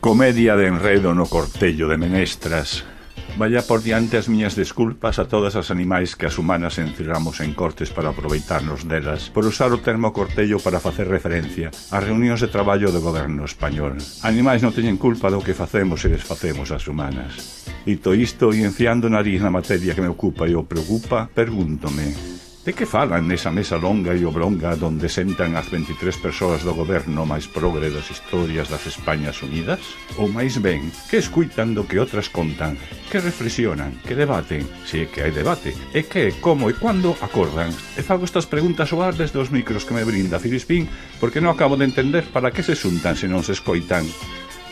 Comedia de enredo no cortello de menestras. Vaya por diante as miñas desculpas a todas as animais que as humanas encerramos en cortes para aproveitarnos delas por usar o termo cortello para facer referencia ás reunións de traballo do goberno español. Animais non teñen culpa do que facemos e desfacemos as humanas. Dito isto, e enfiando nariz na materia que me ocupa e o preocupa, pregúntome De que falan nesa mesa longa e oblonga donde sentan as 23 persoas do goberno máis progre das historias das Españas Unidas? Ou máis ben, que escuitan do que outras contan? Que reflexionan? Que debaten? Se é que hai debate? E que, como e quando acordan? E fago estas preguntas ao ar desde os micros que me brinda Filispín porque non acabo de entender para que se xuntan se non se escoitan.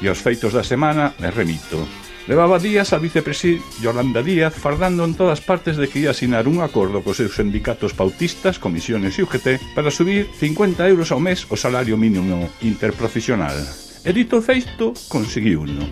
E aos feitos da semana me remito. Levaba días a vicepresí Yolanda Díaz fardando en todas partes de que ia asinar un acordo cos seus sindicatos pautistas, comisiones e UGT para subir 50 euros ao mes o salario mínimo interprofesional. E dito feito, conseguiuno.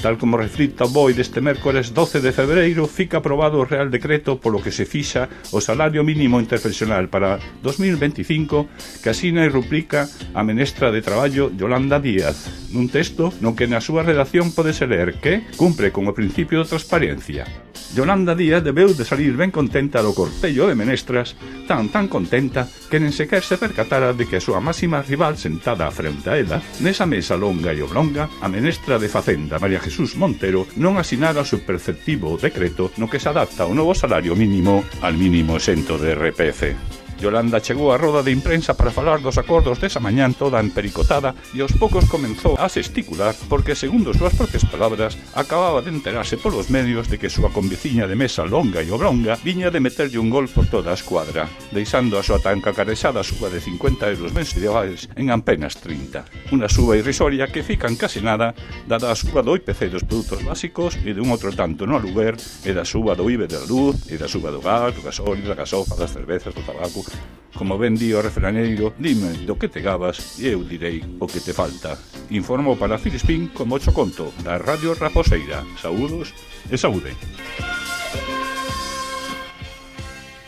Tal como reflita o BOI deste mércores 12 de febreiro, fica aprobado o Real Decreto polo que se fixa o salario mínimo interprofesional para 2025 que asina e rubrica a menestra de traballo Yolanda Díaz, nun texto no que na súa redacción podese ler que cumpre con o principio de transparencia, Yolanda Díaz debeu de salir ben contenta do cortello de menestras, tan tan contenta que nen sequer se percatara de que a súa máxima rival sentada a frente a ela, nesa mesa longa e oblonga, a menestra de Facenda María Jesús Montero non asinara o seu perceptivo decreto no que se adapta o novo salario mínimo al mínimo exento de RPF. Yolanda chegou á roda de imprensa para falar dos acordos desa mañán toda empericotada e aos poucos comenzou a sesticular porque, segundo súas propias palabras, acababa de enterarse polos medios de que súa conviciña de mesa longa e oblonga viña de meterlle un gol por toda a escuadra, deixando a súa tan cacarexada suba de 50 euros mensuais en apenas 30. Unha suba irrisoria que fican case nada dada a suba do IPC dos produtos básicos e de un outro tanto no aluguer e da suba do IBE da luz e da suba do gas, do gasóleo, da gasofa, das cervezas, do tabaco Como ben di o refraneiro, dime do que te gabas e eu direi o que te falta. Informo para Filispín como cho conto, da Radio Raposeira. Saúdos e saúde.